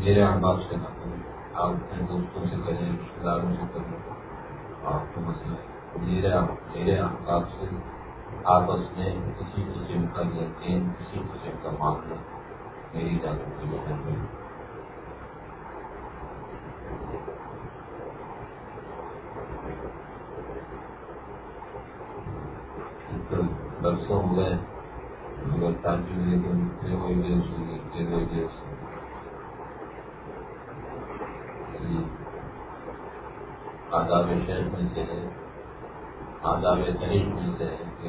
میرے احباب سے نہ کریں۔ آپ اپنے دوستوں سے کریں رشتے داروں سے کریں۔ آپ کو مسئلہ میرے میرے احباب سے آپس میں کسی قسم کا یقین، کسی قسم کا معاملہ میری جانب کی وجہ میں برسوں ہو گئے۔ مگر تعجب ہوئی گئے اس کو لکھتے ہوئے گئے۔ آداب شہر میں سے ہے آداب تحریر میں سے ہے کہ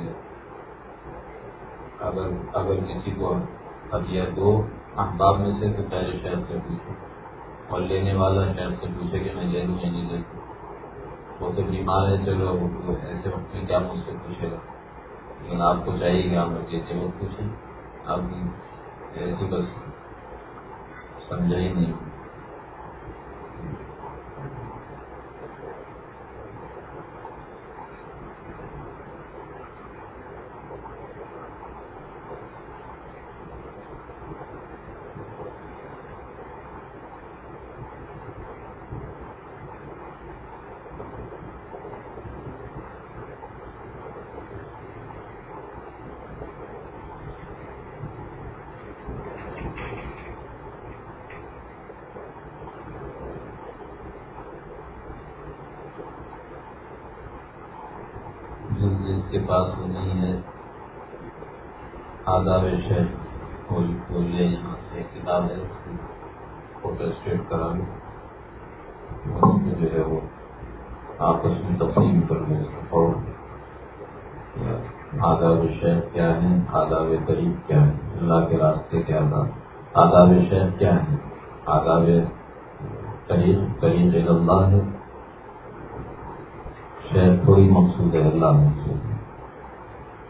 اگر اگر کسی کو ہتھیار دو احباب میں سے تو پہلے شہر سے پوچھو اور لینے والا شہر سے پوچھے کہ میں لے لوں یا نہیں لے وہ تو بیمار ہے، چلو ایسے وقت میں کیا مجھ سے پوچھے گا؟ لیکن آپ کو چاہیے کہ آپ کیسے وہ پوچھیں، آپ ایسی بس سمجھا ہی نہیں۔ کے پاس وہ نہیں ہے۔ آداب شہر بولیے یہاں سے کتاب ہے فوٹو اسٹیٹ کرا جو ہے وہ آپس میں تقسیم کر لیں اور آداب شہر کیا ہے؟ آداب قریب کیا ہے؟ اللہ کے راستے کیا تھا آداب شہر کیا ہے؟ آداب قریب قریب اللہ ہے۔ شہر تھوڑی مقصود ہے، اللہ مقصود ہے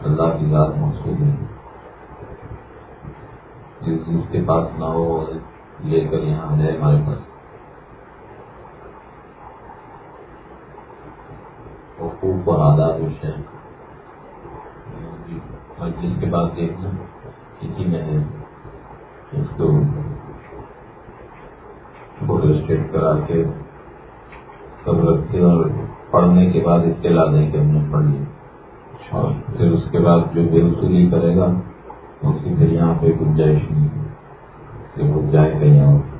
اللہ کی ذات مقصود ہے۔ جس جس کے پاس نہ ہو لے کر یہاں ہے ہمارے پاس۔ حقوق اور آداب وشے جس کے پاس دیکھنا کسی میں ہے، اس کو فوٹو اسٹیٹ کرا کے سب رکھتے اور پڑھنے کے بعد اطلاع دیں کہ ہم نے پڑھ لیا اور پھر اس کے بعد جو بے وصولی کرے گا اس کی پھر یہاں پہ گنجائش نہیں کہ وہ جائے کہیں اور۔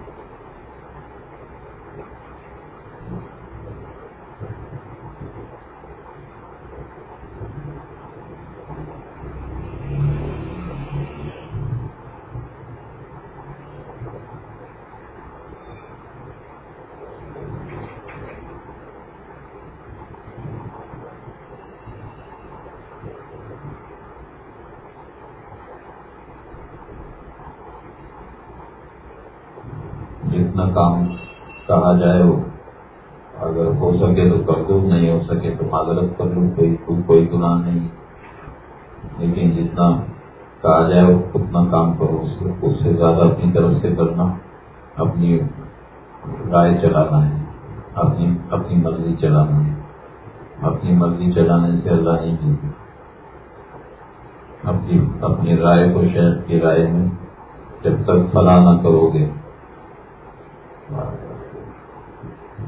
جتنا کام کہا جائے وہ۔ اگر ہو سکے تو کر نہیں ہو سکے تو معذرت کر لوں، کوئی کوئی گناہ نہیں۔ لیکن جتنا کہا جائے وہ، اتنا کام کرو اس سے زیادہ اپنی طرف سے کرنا، اپنی رائے چلانا ہے۔ اپنی اپنی مرضی چلانا ہے۔ اپنی مرضی چلانے سے اللہ نہیں ملتی اپنی اپنی رائے کو شہر کی رائے میں جب تک فلاں نہ کرو گے۔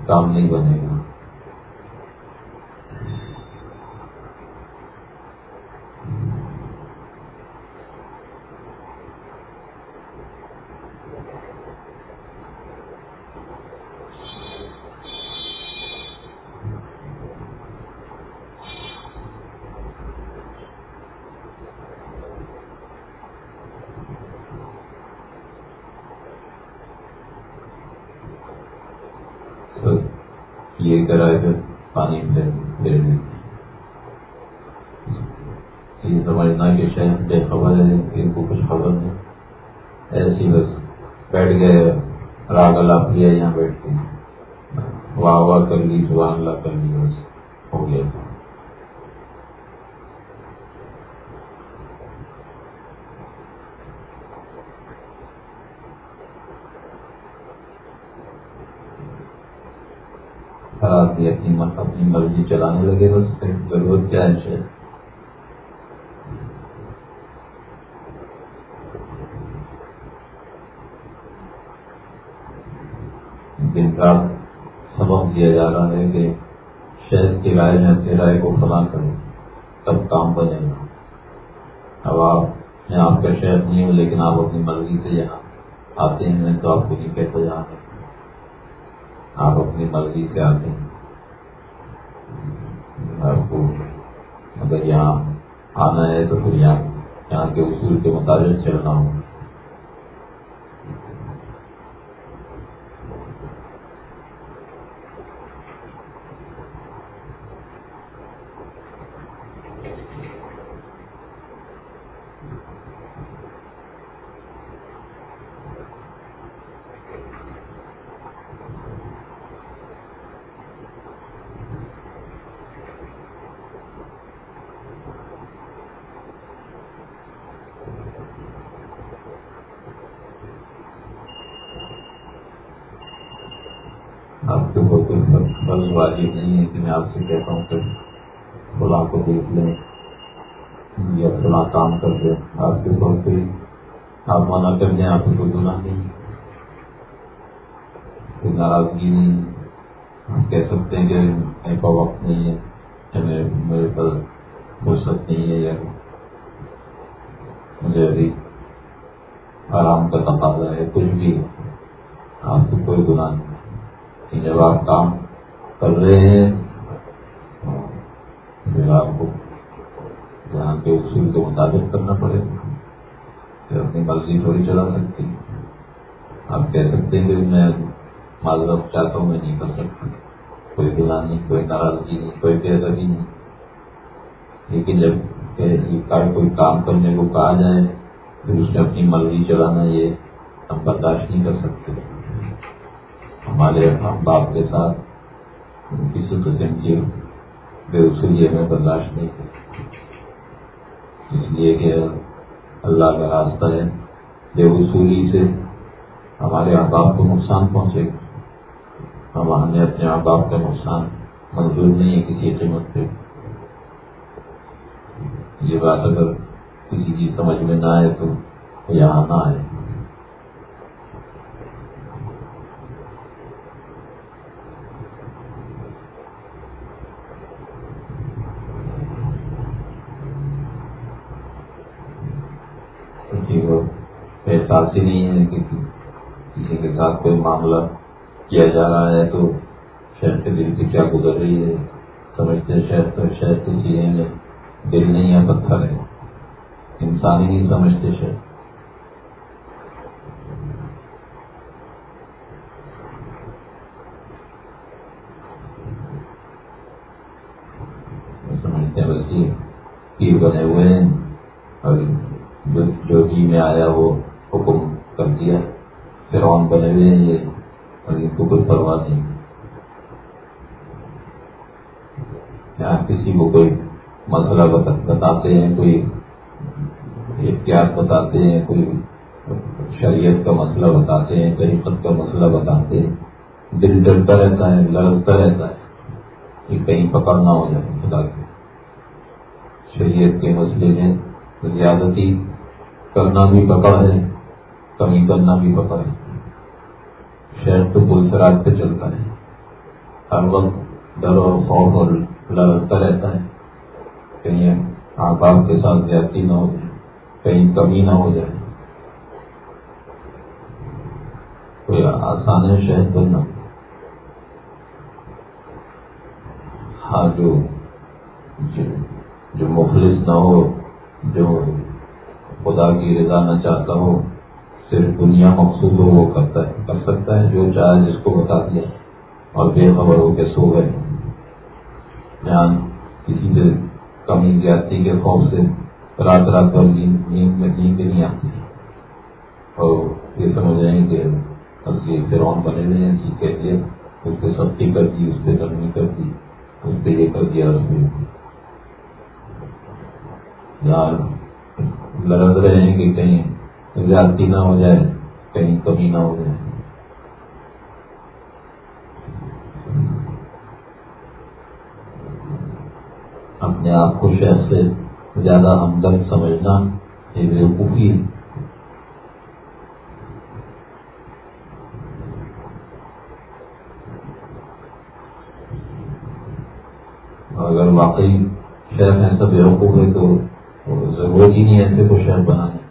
کام نہیں بنے گا۔ یہ کرا ادھر پانی پھر دے یہ سمجھنا کہ شہر بے خبر ہے، ان کو کچھ خبر نہیں۔ ایسی بس بیٹھ گئے، راگ اللہ کیا یہاں بیٹھ کے۔ واہ واہ کر لی زبان اللہ کر لی، بس ہو گیا۔ اپنی مرضی چلانے لگے، بس ضرورت کیا ہے شہر دن رات سبق دیا جا رہا ہے کہ شہد کی رائے میں اپنی رائے کو فلاں کریں، تب کام بنے گا۔ اب آپ میں آپ کا شہر نہیں ہوں لیکن آپ اپنی مرضی سے یہاں آتے ہیں تو آپ کو نہیں کہتے جا آپ اپنی مرضی سے آتے ہیں۔ آپ کو اگر یہاں آنا ہے تو پھر یہاں یہاں کے اصول کے مطابق چلنا ہوگا۔ آپ کے اوپر کوئی فرض واجب نہیں ہے کہ میں آپ سے کہتا ہوں کہ فلاں کو دیکھ لیں یا فلاں کام کر دیں آپ کے اوپر کوئی آپ منع کر دیں، آپ کو کوئی گناہ نہیں۔ کوئی ناراضگی نہیں۔ ہم کہہ سکتے ہیں کہ میرے پاس وقت نہیں ہے، یا میرے پاس فرصت نہیں ہے، یا مجھے ابھی آرام کا تقاضا ہے، کچھ بھی۔ آپ کو کوئی گناہ نہیں۔ کہ جب آپ کام کر رہے ہیں، پھر آپ کو یہاں کے اصول کے مطابق کرنا پڑے گا۔ پھر اپنی مرضی تھوڑی چلا سکتی۔ آپ کہہ سکتے ہیں کہ میں معذرت چاہتا ہوں، میں نہیں کر سکتا۔ کوئی گناہ نہیں، کوئی ناراضگی نہیں، کوئی بے ادبی نہیں۔ لیکن جب کوئی کام کرنے کو کہا جائے، پھر اس نے اپنی مرضی چلانا یہ ہم برداشت نہیں کر سکتے۔ ہمارے ہم باپ کے ساتھ کسی قسم کی بے اصولی ہمیں برداشت نہیں کرتی اس لیے کہ اللہ کا راستہ ہے بے اصولی سے ہمارے احباب کو نقصان پہنچے۔ گا ہم ہمیں اپنے احباب کا نقصان منظور نہیں ہے کسی قیمت پہ۔ یہ بات اگر کسی کی سمجھ میں نہ آئے تو یہاں نہ آئے۔ احساس نہیں ہے کہ کسی کے ساتھ کوئی معاملہ کیا جا رہا ہے تو شہر کے دل کی کیا گزر رہی ہے؟ سمجھتے شہر تو شہر کی چیزیں میں دل نہیں ہے پتھر ہے انسان ہی نہیں سمجھتے شہر۔ سمجھتے ہیں بس یہ پیر بنے ہوئے ہیں، اور جو جی میں آیا وہ دیا، فرعون بنے ہوئے ہیں یہ، اور ان کو کوئی پرواہ نہیں۔ یہاں کسی کو کوئی مسئلہ بتاتے ہیں، کوئی احتیاط بتاتے ہیں، کوئی شریعت کا مسئلہ بتاتے ہیں، طریقت کا مسئلہ بتاتے ہیں۔ دل ڈرتا رہتا ہے لڑکتا رہتا ہے۔ کہ کہیں پکڑ نہ ہو جائے، خدا کے۔ شریعت کے مسئلے میں زیادتی کرنا بھی پکڑ ہے۔ کمی کرنا بھی پکڑ ہے۔ شہر تو پل سراج پہ چلتا ہے۔ ہر وقت ڈر اور خوف اور لڑکتا رہتا ہے۔ کہیں آپ آپ کے ساتھ زیادتی نہ ہو جائے، کہیں کمی نہ ہو جائے۔ کوئی آسان ہے شہر بننا ہاں جو جو مخلص نہ ہو، جو خدا کی رضا نہ چاہتا ہو صرف دنیا مقصود ہو وہ کرتا ہے، کر سکتا ہے جو چاہے جس کو بتا دیا اور بے خبر ہو کے سو گئے۔ جان، کسی سے کمی، زیادتی کے خوف سے رات رات بھر نیند میں نیند نہیں آتی۔ اور یہ سمجھ رہے ہیں کہ اصلی فرون بنے ہوئے ہیں جی ٹھیک ہے اس پہ سختی کر دی، اس پہ گرمی کر دی، اس پہ یہ کر دیا، اس پہ لڑ رہے ہیں کہ کہیں زیادتی نہ ہو جائے، کہیں کمی نہ ہو جائے۔ اپنے آپ کو شہر سے زیادہ ہمدرد سمجھنا یہ بےوقوفی ہے۔ اگر واقعی شہر ایسا بے وقوف ہے تو ضرورت ہی نہیں ایسے کو شہر بنانے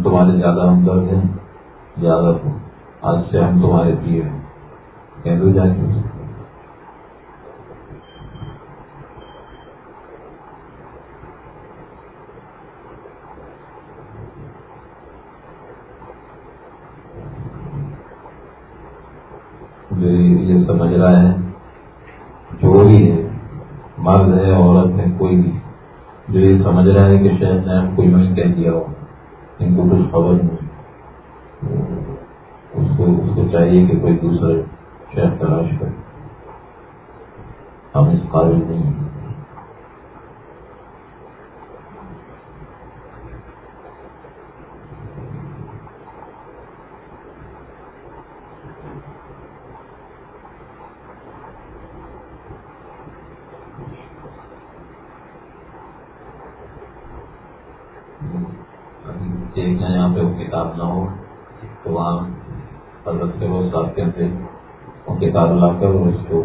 ہم تمہارے زیادہ ہم درد ہیں، زیادہ آج سے ہم تمہارے پیے ہیں۔ کہہ جا کے یہ سمجھ رہا ہے جو بھی ہے، مرد ہے، عورت ہے، کوئی بھی۔ جو یہ سمجھ رہا ہے کہ شاید نے ہم کوئی نہیں کہہ دیا ہو۔ ان کو کچھ خبر نہیں اس کو اس کو چاہیے کہ کوئی دوسرے شہر تلاش کرے۔ ہم اس قابل نہیں ہیں۔ ساتھ نہ ہو تو وہاں حضرت سے وہ صاحب کہتے کے ساتھ لا کر اس کو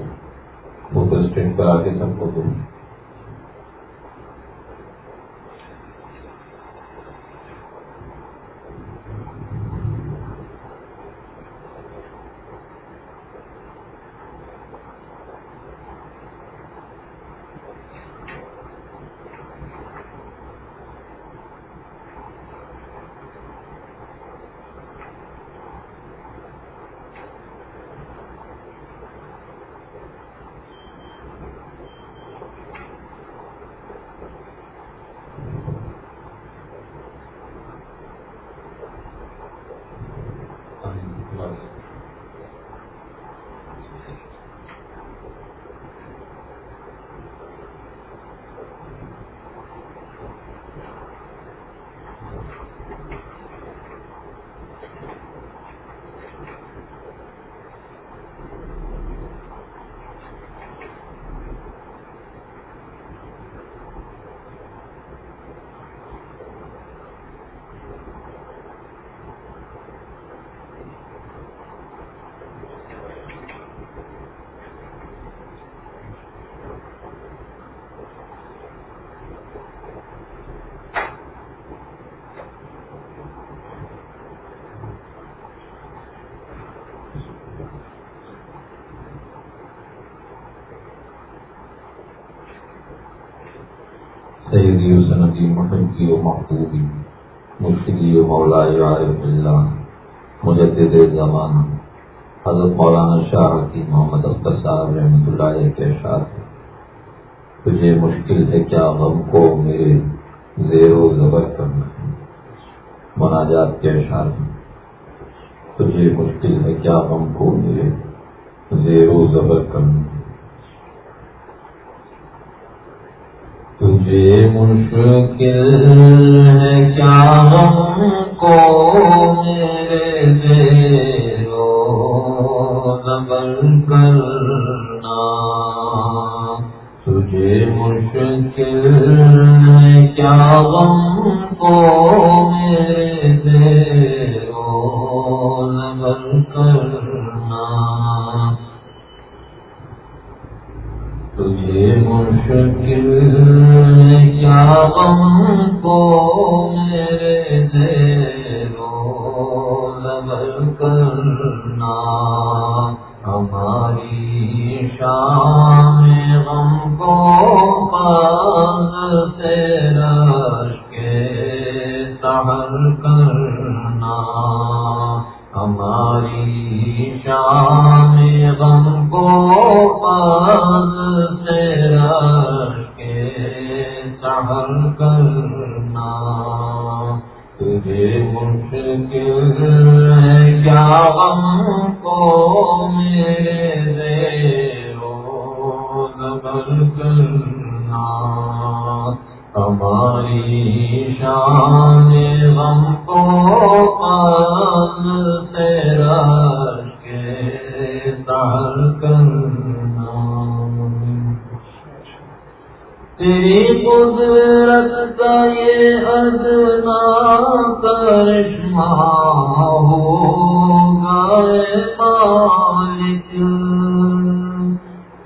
فوٹو اسٹیٹ کرا کے سب کو دوں۔ سیدی و سندی محبی و محبوبی مشکلی و مولا عارف اللہ، مجدد زمان حضرت مولانا شاہ کی محمد اختر صاحب رحمۃ اللہ کے اشعار تجھے مشکل ہے کیا غم کو میرے زیر و زبر کرنا مناجات کے اشعار تجھے مشکل ہے کیا غم کو میرے زیر و زبر کرنا تجھے مشکل ہے کیا ہم کو میرے دیو نبل کرنا تجھے مشکل ہے کیا غم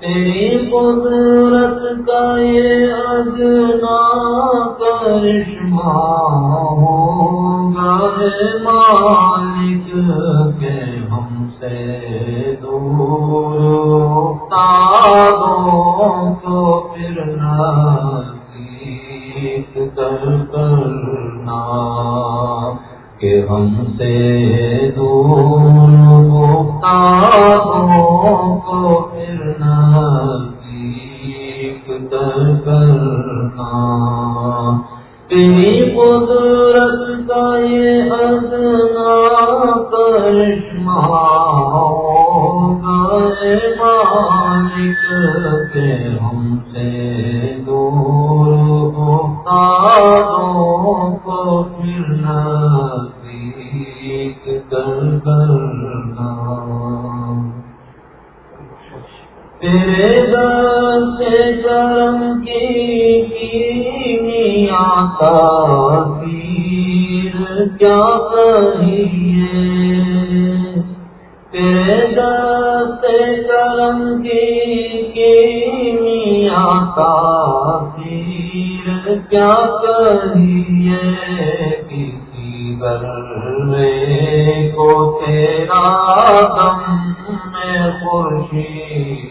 تیری قدرت کا یہ ادنا کرشمہ ہوگا مالک گرے کو تیرا دم میں خورشید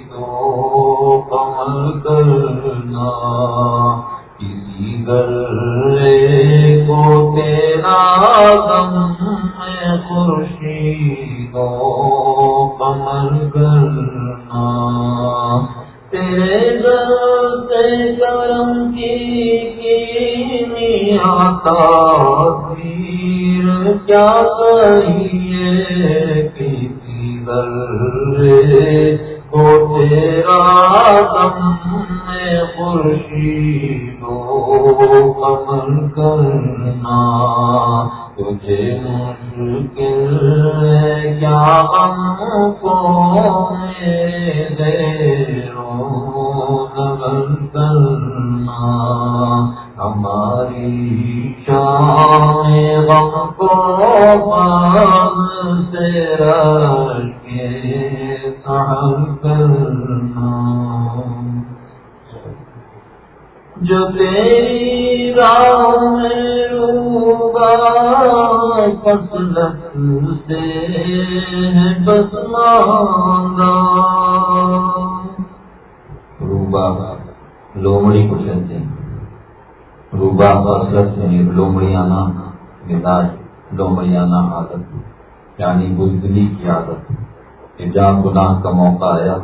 ہیں روبا فصلت لومڑیانہ مزاج، لومڑیانہ عادت یعنی بزدلی کی عادت جہاں گناہ کا موقع آیا،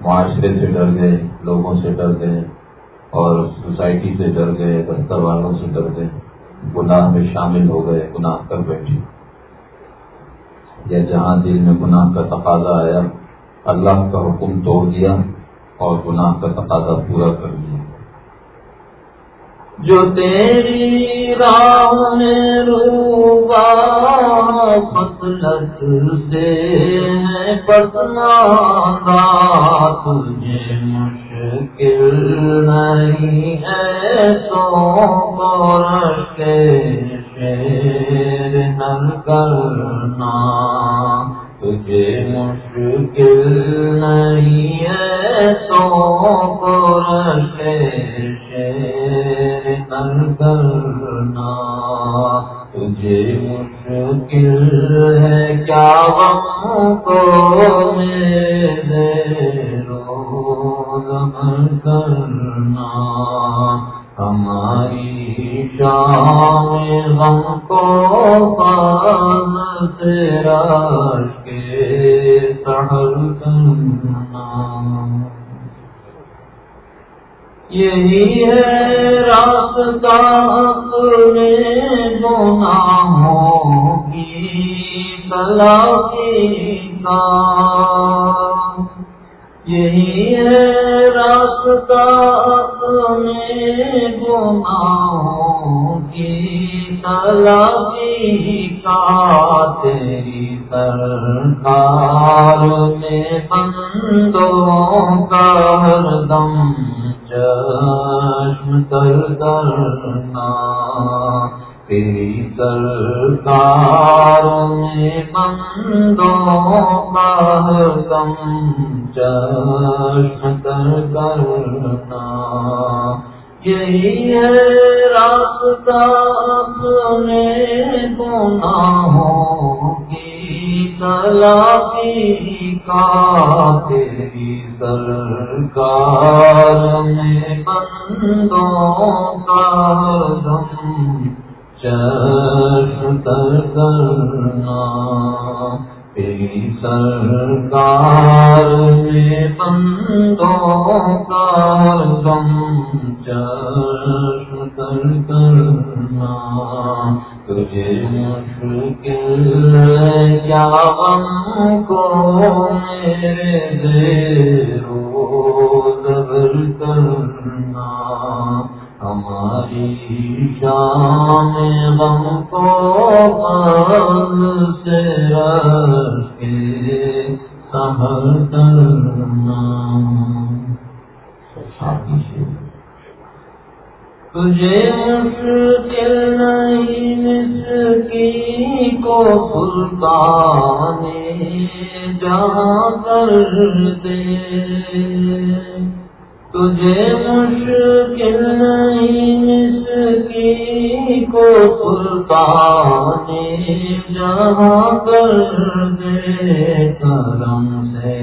معاشرے سے ڈر گئے، لوگوں سے ڈر گئے، اور سوسائٹی سے ڈر گئے دفتر والوں سے ڈر گئے، گناہ میں شامل ہو گئے، گناہ کر بیٹھے۔ یا جہاں دل میں گناہ کا تقاضا آیا، اللہ کا حکم توڑ دیا اور گناہ کا تقاضا پورا کر دیا۔ جو تیری راہ میں روبا فصلت سے ہے تجھے مشکل نہیں ہے تو گورش کے شیر نل کرنا، تجھے مشکل نہیں ہے تو گورش کے شیر کرنا تجھے مشکل ہے کیا غم کو میرے روز کرنا؟ ہماری شام غم کو پان تیرا کے سہل کرنا۔ یہی ہے راستہ اپنے گناہوں کی تلافی کا۔ یہی ہے راستہ اپنے گناہوں کی تلافی کا۔ تیری سرکار میں بندوں کا ہر دم چشم تر کرنا تیری سرکار میں بندوں کا ہم چشم تر کرنا یہی ہے راستہ اپنے گناہوں کی کا تیری سرکار میں بندوں کا دم چشم تر کرنا۔ تیری سرکار میں بندوں کا دم چشم تر کرنا۔ تجھے مشکل کیا غم کو میرے دے روز کرنا ہماری شام غم کو سے کے سبر کرنا تجھے مشکل نہیں مسکی کو سلطان جہاں کر دے۔ تجھے مشکل نہیں مسکی کو سلطان جہاں کر دے۔ کرم سے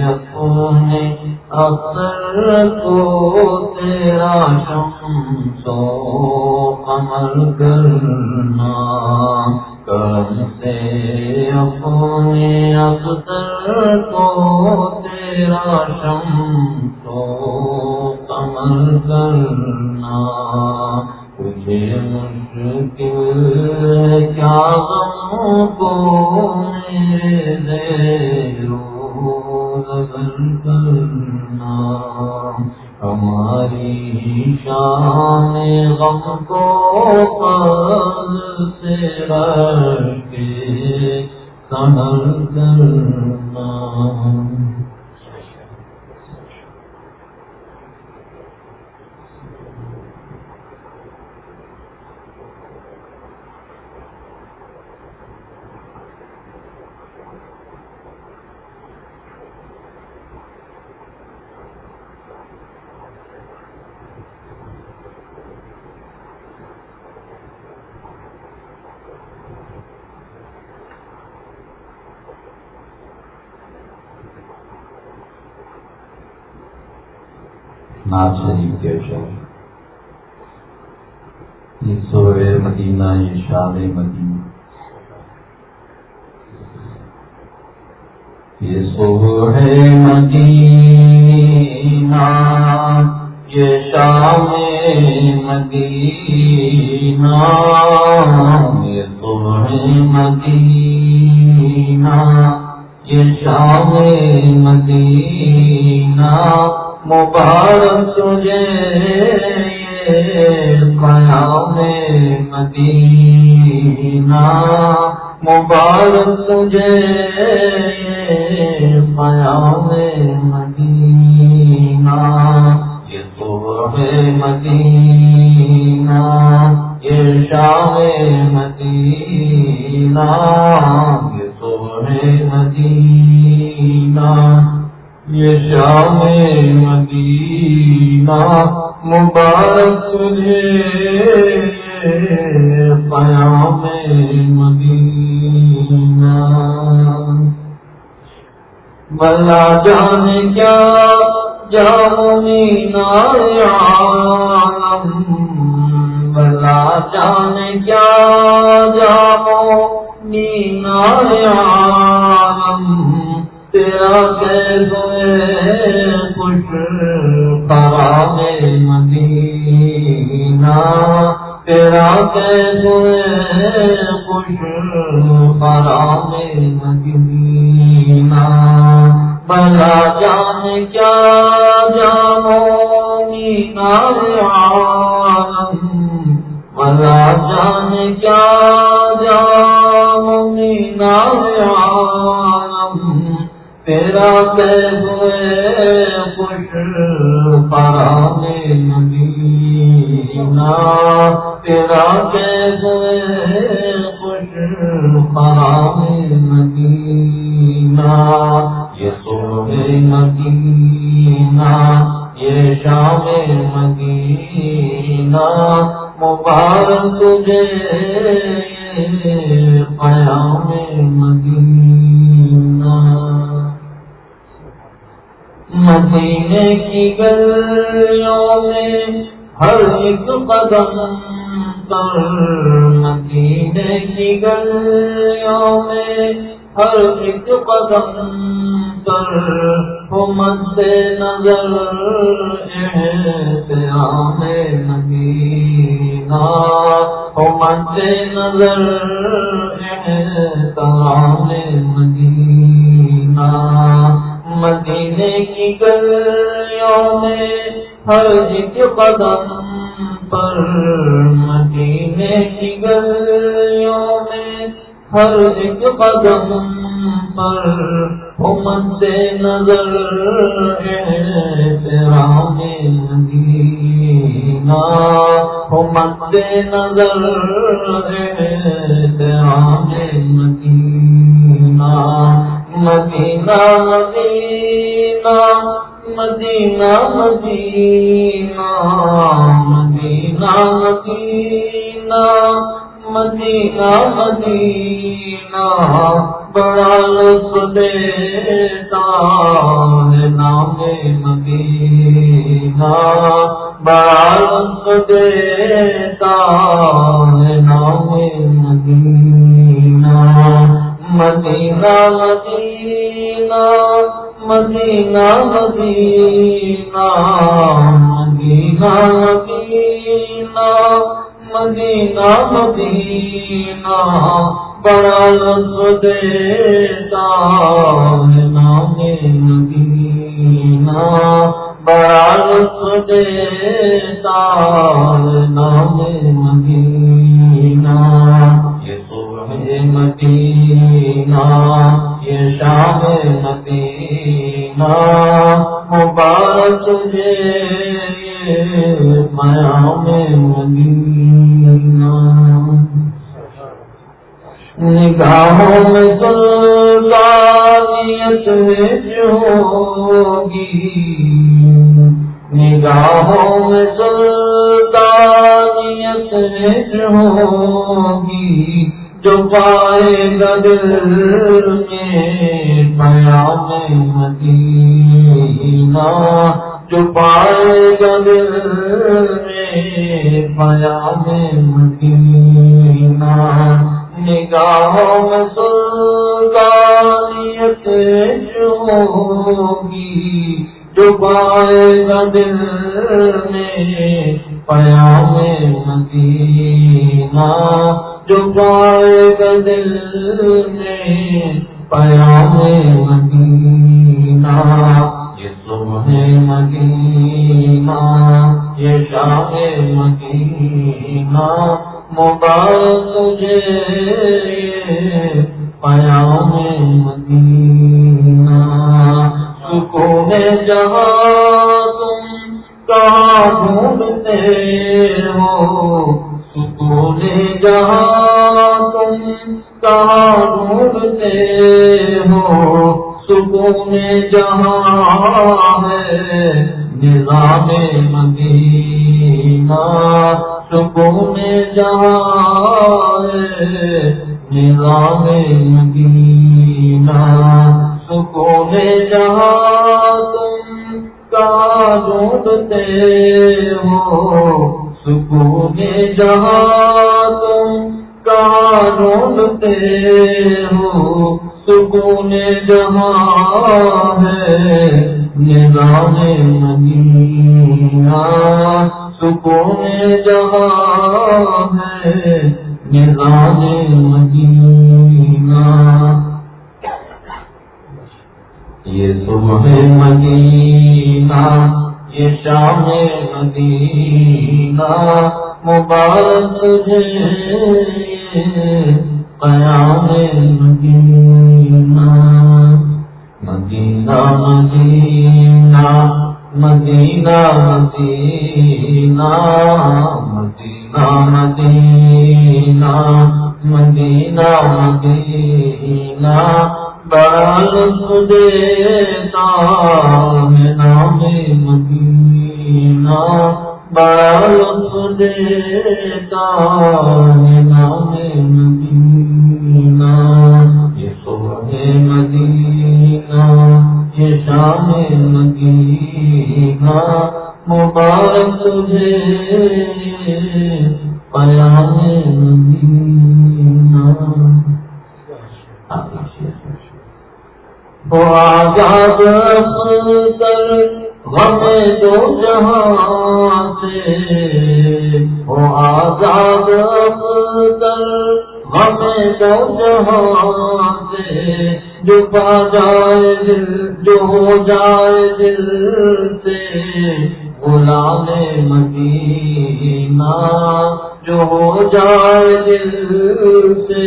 اپنے اکثر کو تیرا شم سو کمل کرنا۔ کرم سے اپنے اکثر کو تیرا شم کمل کرنا تجھے مشکل کیا غم کو میرے کرنا ہماری شان غم کو پل سے رکھ کے سمل کرنا ناز شریف کے شہر یہ سوئے مدینہ یہ شاد مدینہ یہ سو ہے مدینہ یہ شام مدینہ، یہ سو ہے مدینہ، یہ شام مدینہ۔ مبارک تجھے قیام مدینہ۔ مبارک تجھے قیام مدینہ، یہ صبح مدینہ، یہ شام مدینہ، یہ صبح مدینہ، یہ شام مدینہ، مبارک تجھے قیام مدینہ بلا جان کیا جامین عالم بلا جان کیا جامو نینا عالم تیرا خوش پارا مدینہ تیرا کیسے خوش برام مدینہ۔ بلا جان کیا جانو مینا عالم۔ بلا جان کیا جانو مینا عالم۔ تیرا کیسے خوش برام مدینہ۔ تیرا کیسے خوش برام مدینہ۔ یہ صبح مدینہ، یہ شام مدینہ۔ مبارک تجھے قیام مدینہ۔ مدینے کی گلیوں میں ہر ایک قدم مدینے کی گلیوں میں ہر ایک قدم پر مد نظر احترام مدینہ ہو مد نظر احترام مدینہ مدینے کی گلیوں میں ہر ایک قدم پر مدینے کی گلیوں میں ہر ایک قدم پر مد نظر احترام مدینہ۔ ہو مد نظر احترام مدینہ۔ مدینہ مدینہ مدینہ مدینہ مدینہ مدینہ مدینہ مدینہ، بڑا لطف دیتا ہے نام مدینہ، بڑا لطف دیتا ہے نام مدینہ مدینہ مدینہ مدینہ مدینہ مدینہ مدینہ مدینہ مدینہ، بڑا لطف دیتا ہے نام مدینہ، بڑا لطف دیتا ہے نام مدینہ۔ یہ صبح مدینہ، یہ شام مبارک ہے میں مدینہ۔ نگاہوں میں سلطانیت میں نگاہوں میں سلطانیت میں جوگی۔ جو پائے گا میں مدینہ جو پائے گا دل میں پیام مدینہ نگاہوں میں سلطانیت ہوگی جو پائے گا دل میں پیام مدینہ جہاں ہے۔ نظام مدینہ سکون جہاں ہے۔ نظام مدینہ۔ یہ صبح مدینہ، یہ شام مدینہ۔ مبارک تجھے مدینہ مدینہ مدینہ مدینہ مدینہ مدینہ مدینہ مدینہ مدینہ بال دیتا نام مدینہ بال دیتا نام مدینہ یہ صبح مدینہ، یہ شام مدینہ، مبارک تجھے، پیام مدینہ۔ وہ آزاد کر غم دو جہاں سے وہ آزاد غم دو جہاں سے جو پا جائے دل، جو ہو جائے دل سے۔ غلام مدینہ، جو ہو جائے دل سے۔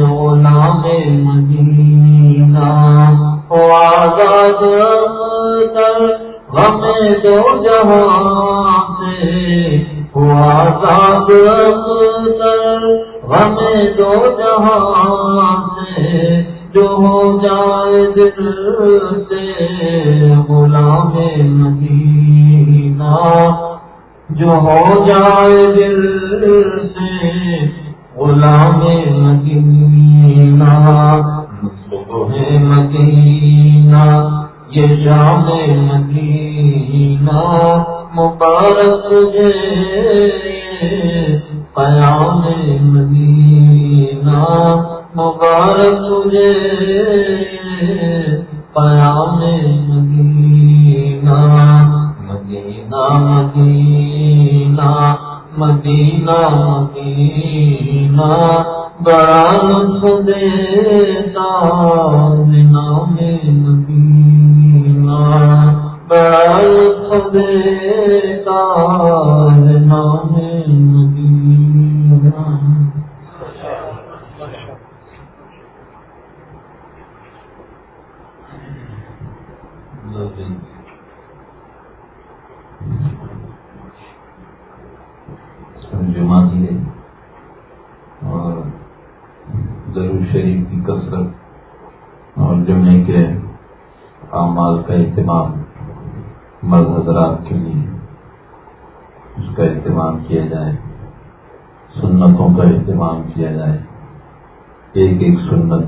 غلام مدینہ وہ آزاد کر ہمیں دو جہاں سے۔ وہ آزاد کر ہمیں دو جہاں سے جو ہو جائے دل سے غلام مدینہ، جو ہو جائے دل سے غلام مدینہ ہے مدینہ، یہ شام مدینہ، مبارک تجھے قیام مدینہ مبارک تجھے قیام مدینہ مدینہ مدینہ مدینہ مدینہ بڑا لطف دیتا نام مدینہ بڑا لطف دیتا نام مدینہ جمع دیے اور ضرور شریف کی کثرت اور جمعے کے اعمال کا اہتمام مرد حضرات کے لیے اس کا اہتمام کیا جائے، سنتوں کا اہتمام کیا جائے، ایک ایک سنت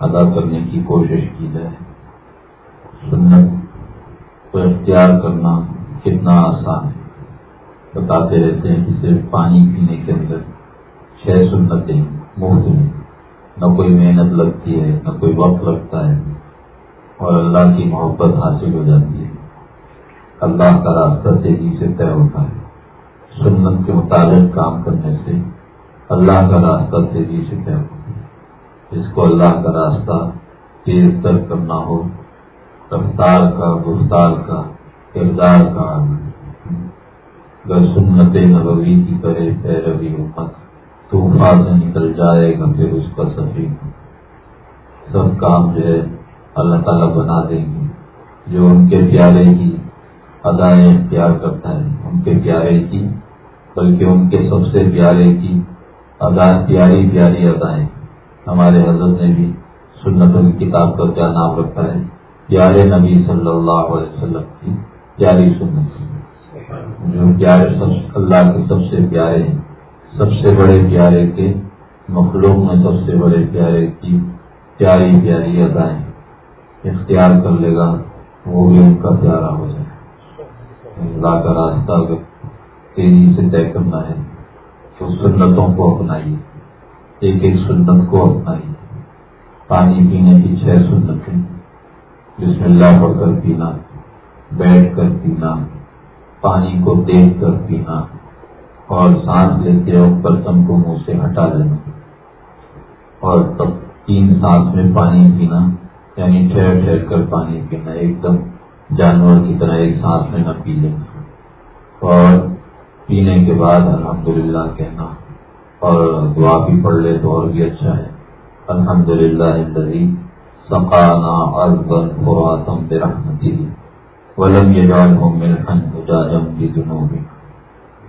ادا کرنے کی کوشش کی جائے۔ سنت کو اختیار کرنا کتنا آسان ہے۔ بتاتے رہتے ہیں کہ صرف پانی پینے کے اندر چھ سنتیں مفت میں نہ کوئی محنت لگتی ہے، نہ کوئی وقت لگتا ہے اور اللہ کی محبت حاصل ہو جاتی ہے۔ اللہ کا راستہ تیزی سے طے ہوتا ہے۔ سنت کے مطابق کام کرنے سے اللہ کا راستہ تیزی سے طے ہوتا ہے۔ جس کو اللہ کا راستہ تیز تر کرنا ہو، رفتار کا، گفتار کا، کردار کا اگر سنت نبوی کی کرے پیروی امت، طوفان سے نکل جائے گا، پھر اس کا سفیر سب کام جو ہے، اللہ تعالیٰ بنا دیں گے۔ جو ان کے پیارے کی ادائیں اختیار کرتا ہے۔ ان کے پیارے کی، بلکہ ان کے سب سے پیارے کی ادا، پیاری پیاری ادائیں۔ ہمارے حضرت نے بھی سنتوں کی کتاب کا کیا نام رکھا ہے۔ پیارے نبی صلی اللہ علیہ وسلم کی پیاری سنت۔ جو پیارے سب، اللہ کے سب سے پیارے ہیں، سب سے بڑے پیارے کے مخلوق میں سب سے بڑے پیارے کی پیاری پیاری ادائیں۔ اختیار کر لے گا، وہ بھی ان کا پیارا ہو جائے۔ اللہ کا راستہ اگر تیزی سے طے کرنا ہے، تو سنتوں کو اپنائیے۔ ایک ایک سنت کو اپنائیے۔ پانی پینے کی چھ سنتیں بسم اللہ پڑھ کر پینا، بیٹھ کر پینا، پانی کو دیکھ کر پینا، اور سانس لیتے وقت برتن کو منہ سے ہٹا لینا۔ اور تب تین سانس میں پانی پینا یعنی ٹھہر ٹھہر کر پانی پینا، ایک دم جانور کی طرح ایک سانس میں نہ پی لینا اور پینے کے بعد الحمدللہ کہنا۔ اور دعا بھی پڑھ لے تو اور بھی اچھا ہے۔ الحمد للہ سقانا اربن خواتم برحمتی ولم يجعلهم ملحا اجاجا بذنوب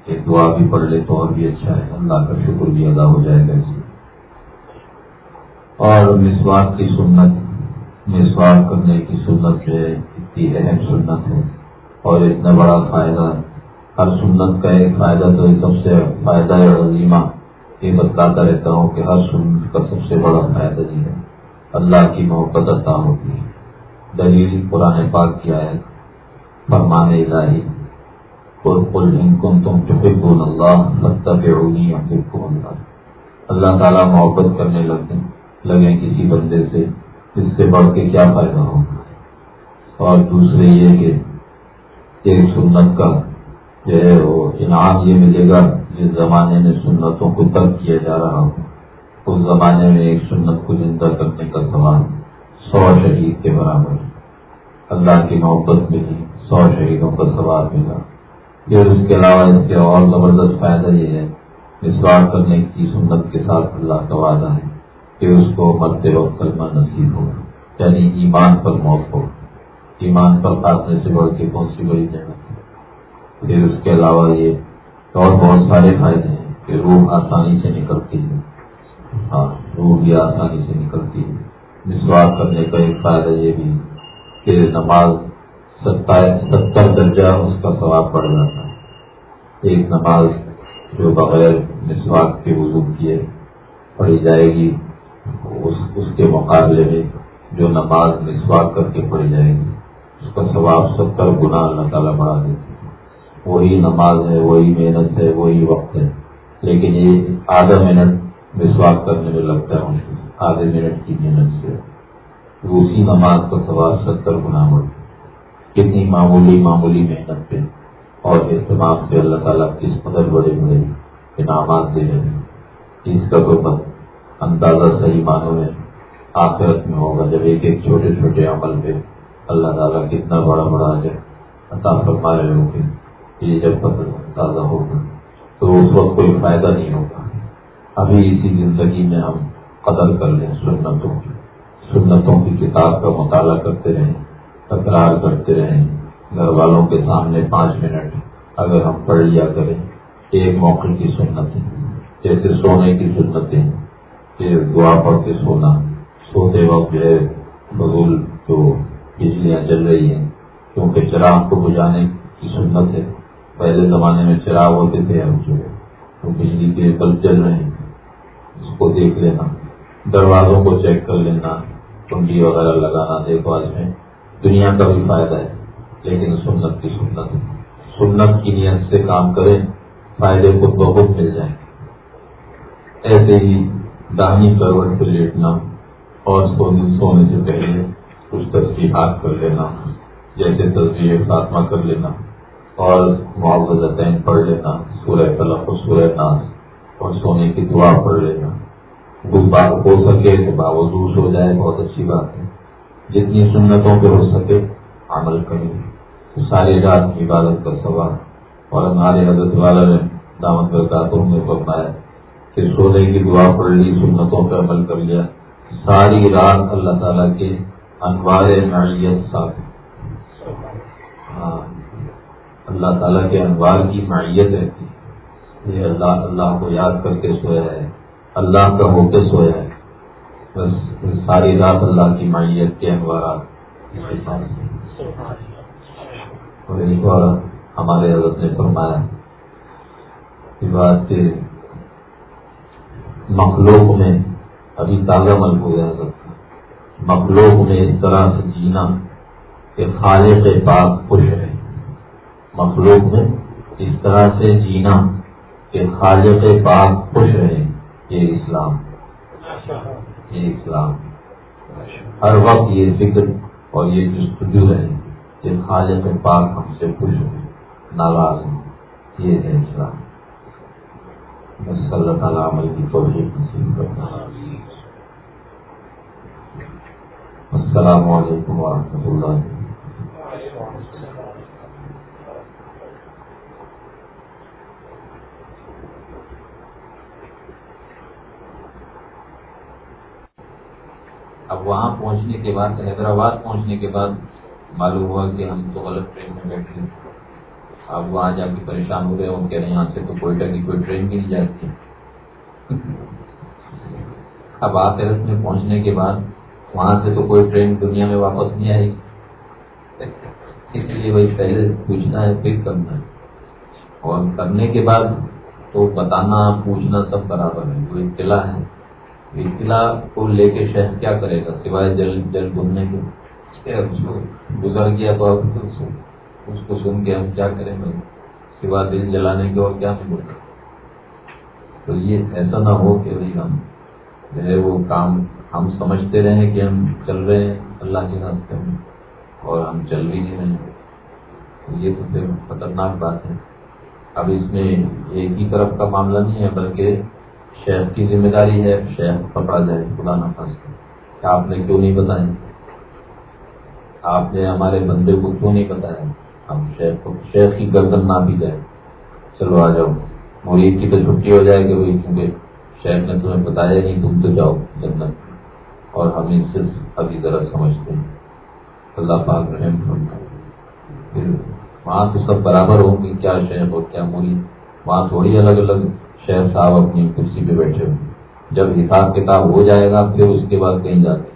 یہ دعا بھی پڑھ لے تو اور بھی اچھا ہے۔ اللہ کا شکر بھی ادا ہو جائے گا اسے اور مسواک کی سنت مسواک کرنے کی سنت جو ہے، اتنی اہم سنت ہے۔ اور اتنا بڑا فائدہ، ہر سنت کا ایک فائدہ تو سب سے فائدہ ہے عظیمہ۔ یہ بتلاتا رہتا ہوں کہ ہر سنت کا سب سے بڑا فائدہ یہ ہے۔ اللہ کی محبت عطا ہوتی ہے۔ دلیل قرآن پاک کیا ہے فرمان الہی، قل ان کن تم تحبون اللہ فتبعونی احبکم اللہ۔ اللہ تعالیٰ محبت کرنے لگتے لگے کسی بندے سے۔ اس سے بڑھ کے کیا فائدہ ہوگا؟ اور دوسرے یہ کہ ایک سنت کا جو ہے وہ انعام یہ ملے گا، جس زمانے میں سنتوں کو ترک کیا جا رہا ہو، اس زمانے میں ایک سنت کو زندہ کرنے کا سوال سو شہید کے برابر، اللہ کی محبت ملی، سو شہیدوں کا سوال ملا۔ پھر اس کے علاوہ اس کے اور زبردست فائدہ یہ ہے مسوار کرنے کی سنت کے ساتھ اللہ کا وعدہ ہے۔ کہ اس کو مرتے وقت کلمہ نصیب ہو یعنی ایمان پر موت ہو۔ ایمان پر کاٹنے سے بڑھ کے کون سی بڑی جگہ پھر اس کے علاوہ یہ اور بہت سارے فائدے ہیں کہ روح آسانی سے نکلتی ہے۔ ہاں روح بھی آسانی سے نکلتی ہے۔ مسواس کرنے کا ایک فائدہ یہ بھی کہ نماز ستر درجہ اس کا ثواب پڑ جاتا ہے۔ ایک نماز جو بغیر مسواک کے وضو کیے پڑھی جائے گی اس اس کے مقابلے میں جو نماز مسواک کر کے پڑھی جائے گی، اس کا ثواب ستر گنا اللہ تعالیٰ بڑھا دیتے وہی نماز ہے، وہی محنت ہے، وہی وقت ہے۔ لیکن یہ آدھا منٹ وشواس کرنے میں لگتا ہے آدھے منٹ کی محنت سے۔ اسی نماز کا سوال ستر گنا بڑھ کتنی معمولی معمولی محنت پہ اور اہتمام سے اللہ تعالیٰ کس قدر بڑے بڑے انعامات دے رہے ہیں۔ اس کا تو اندازہ صحیح معنوں میں آخرت میں ہوگا جب ایک ایک چھوٹے چھوٹے عمل پہ اللہ تعالیٰ کتنا بڑا بڑا ہے عطا فرما رہے یہ جب تازہ ہوگا تو اس وقت کوئی فائدہ نہیں ہوگا۔ ابھی اسی زندگی میں ہم قدر کر لیں سنتوں کی۔ سنتوں کی کتاب کا مطالعہ کرتے رہیں، تکرار کرتے رہیں۔ گھر والوں کے سامنے پانچ منٹ اگر ہم پڑھ لیا کریں، ایک موقع کی سنتیں، جیسے سونے کی سنتیں کہ دعا پڑھ کے سونا، سوتے وقت جو ہے بغول جو بجلیاں چل رہی ہیں، کیونکہ چراغ کو بجانے کی سنت ہے۔ پہلے زمانے میں چراغ ہوتے تھے ہم جو تو بجلی کے بلب چل رہے ہیں۔ اس کو دیکھ لینا، دروازوں کو چیک کر لینا، کنڈی وغیرہ لگانا، دیکھو آج میں دنیا کا بھی فائدہ ہے، لیکن سنت کی سنت سنت کی نیت سے کام کریں، فائدے کو بہت مل جائیں۔ ایسے ہی دہنی کروٹ پہ لیٹنا اور سونے سے پہلے کچھ تصویرات کر لینا، جیسے تصویر خاتمہ کر لینا اور معاوضتین پڑھ لینا، سورہ فلق و سورہ ناس اور سونے کی دعا پڑھ لینا۔ کچھ بات ہو سکے تو باوضوش ہو جائے بہت اچھی بات ہے۔ جتنی سنتوں پہ ہو سکے عمل کریں۔ ساری رات کی عبادت کا سوال اور ہمارے حضرت والا نے دامت برکاتوں نے فرمایا کہ سونے کی دعا پڑھ لی سنتوں پہ عمل کر لیا ساری رات اللہ تعالیٰ کے انوار معیت ساتھ۔ ہاں اللہ تعالیٰ کے انوار کی معیت رہتی۔ ہے یہ اللہ اللہ کو یاد کر کے سویا ہے۔ اللہ کا ہو کے سویا ہے۔ بس ساری رات اللہ کی معیت کے انوارات۔ اور ایک بار ہمارے حضرت نے فرمایا۔ بات کے مخلوق میں، ابھی تازہ مل ہو گیا حضرت مخلوق میں اس طرح سے جینا کہ خالق پاک خوش ہے مخلوق میں اس طرح سے جینا کہ خالق پاک خوش رہے۔ یہ اسلام۔ یہ اسلام۔ ہر وقت یہ فکر اور یہ جستجو رہے کہ خالق پاک ہم سے خوش ہو ناراض ہوں۔ یہ ہے اسلام۔ بس اللہ تعالیٰ عمل کی توفیق نصیب کرنا السلام علیکم ورحمۃ اللہ اب وہاں پہنچنے کے بعد، حیدرآباد پہنچنے کے بعد معلوم ہوا کہ ہم تو غلط ٹرین میں بیٹھے اب وہاں جا کے پریشان ہو گئے، ان کے یہاں سے تو کوئٹہ کی کوئی ٹرین بھی نہیں جاتی۔ اب آخرت میں پہنچنے کے بعد وہاں سے تو کوئی ٹرین دنیا میں واپس نہیں آئے گی۔ اس لیے وہی پہلے پوچھنا ہے، پھر کرنا ہے۔ اور کرنے کے بعد تو بتانا، پوچھنا سب برابر ہے، وہ اطلاع ہے۔ اطلاع کو لے کے شہر کیا کرے گا؟ سوائے جل جل گھومنے کے۔ گزر گیا تو اب اس کو سن کے ہم کیا کریں گے سوائے دل جلانے کے اور کیا نہیں تو یہ ایسا نہ ہو کہ بھائی ہم جو ہے وہ کام ہم سمجھتے رہے کہ ہم چل رہے ہیں، اللہ کے راستے میں، اور ہم چل بھی نہیں رہے یہ تو پھر خطرناک بات ہے۔ اب اس میں ایک ہی طرف کا معاملہ نہیں ہے، بلکہ شیخ کی ذمہ داری ہے، شیخ پکڑا جائے خدا نہ کہ آپ نے کیوں نہیں بتایا؟ آپ نے ہمارے بندے کو کیوں نہیں بتایا؟ ہم شیخ کو شیخ کی گردن نہ بھی جائے۔ چلو آ جاؤ۔ مرید کی تو چھٹی ہو جائے گی وہی کیونکہ شیخ نے تمہیں بتایا نہیں تم تو جاؤ جنت اور ہم اس سے ابھی ذرا سمجھتے ہیں۔ اللہ پاک رحم پھر وہاں تو سب برابر ہوں گے، کیا شیخ اور کیا مرید وہاں تھوڑی الگ الگ شیخ صاحب اپنی کرسی پہ بیٹھے ہوئے جب حساب کتاب ہو جائے گا، پھر اس کے بعد کہیں جاتے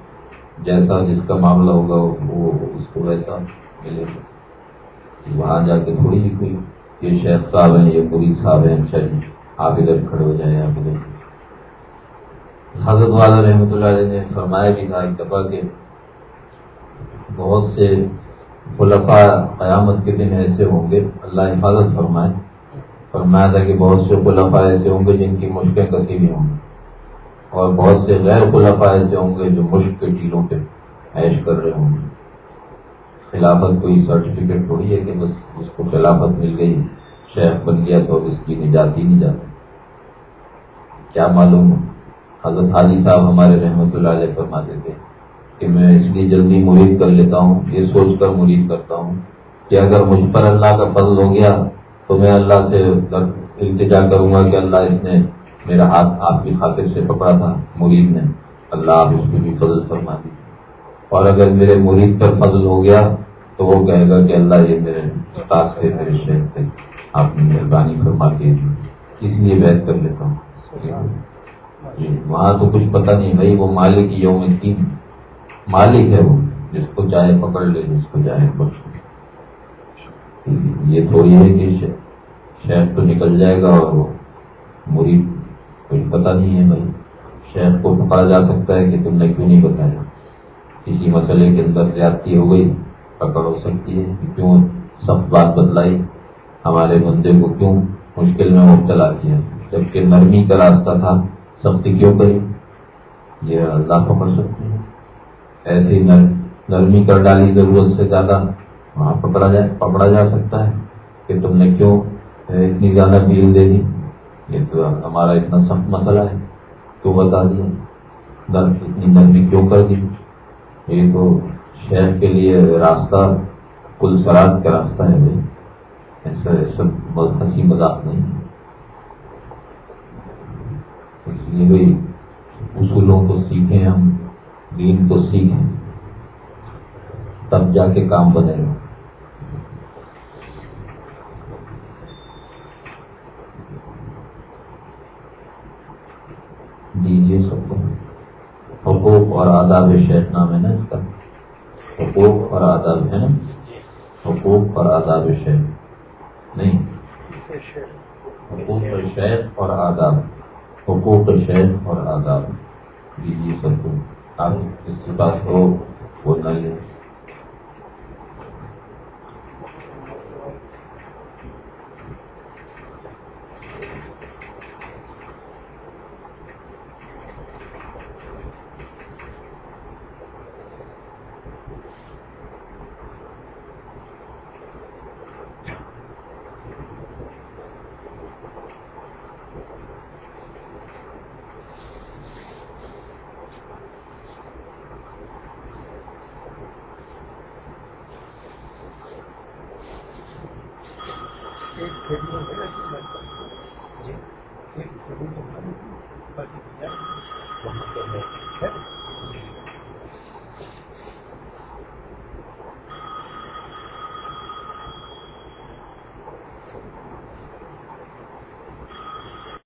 جیسا جس کا معاملہ ہوگا، وہ اس کو ویسا ملے گا۔ وہاں جا کے تھوڑی ہی کوئی یہ شیخ صاحب ہیں، یہ مرید صاحب ہیں چلیے آپ ادھر کھڑے ہو جائیں آپ ادھر حضرت والا رحمۃ اللہ علیہ نے فرمایا بھی تھا ایک دفعہ کہ بہت سے خلفاء قیامت کے دن ایسے ہوں گے، اللہ حفاظت فرمائے۔ فرمایا تھا کہ بہت سے خلفاء ایسے ہوں گے جن کی مشقیں کسی بھی ہوں گی۔ اور بہت سے غیر خلفاء ایسے ہوں گے جو مشق کے ٹیلوں پہ عیش کر رہے ہوں گے۔ خلافت کوئی سرٹیفکیٹ تھوڑی ہے کہ بس اس کو خلافت مل گئی، شیخ بن گیا تو اس کی نجات ہی نہیں جاتی کیا معلوم؟ حضرت حاجی صاحب ہمارے رحمت اللہ علیہ فرماتے تھے کہ میں اس لیے جلدی مرید کر لیتا ہوں، یہ سوچ کر مرید کرتا ہوں کہ اگر مجھ پر اللہ کا فضل ہو گیا تو میں اللہ سے التجا کروں گا کہ اللہ اس نے میرا ہاتھ آپ کی خاطر سے پکڑا تھا مرید نے اللہ آپ اس کو بھی فضل فرما دی اور اگر میرے مرید پر فضل ہو گیا تو وہ کہے گا کہ اللہ یہ میرے استاذ تھے میرے شہر تھے۔ آپ نے مہربانی فرما کے اس لیے بیت کر لیتا ہوں۔ جی، وہاں تو کچھ پتہ نہیں بھائی وہ مالک یوم تین مالک ہے وہ جس کو چاہے پکڑ لے جس کو چاہے بخش یہ تھوڑی ہے کہ شہر تو نکل جائے گا اور وہ مرید کچھ پتہ نہیں ہے بھائی۔ شہر کو پکڑا جا سکتا ہے کہ تم نے کیوں نہیں بتایا؟ کسی مسئلے کے اندر زیادتی ہو گئی پکڑ ہو سکتی ہے، کیوں سخت بات بتلائی؟ ہمارے بندے کو کیوں مشکل میں مبتلا کیا؟ جبکہ نرمی کا راستہ تھا، سختی کیوں کری؟ یہ اللہ پکڑ سکتے ہیں۔ ایسی نرمی کر ڈالی ضرورت سے زیادہ، وہاں پکڑا جائے پکڑا جا سکتا ہے کہ تم نے کیوں اتنی زیادہ بیل دے دی؟ یہ تو ہمارا اتنا سخت مسئلہ ہے۔ کیوں بتا دیا۔ اتنی نرمی کیوں کر دی؟ یہ تو شہر کے لیے راستہ کل سراد کا راستہ ہے بھائی۔ ایسا ایسا بہت ہنسی مذاق نہیں۔ اس لیے بھائی، اصولوں کو سیکھیں ہم، دین کو سیکھیں، تب جا کے کام بنے گا دیجیے سب کو حقوق اور آداب شیخ نام ہے نا اس کا حقوق اور آداب ہے نا حقوق اور آداب شیخ نہیں۔ حقوق شیخ اور آداب۔ حقوق شیخ اور آداب۔ جی جی سب کو۔ آپ اس کے پاس ہو، وہ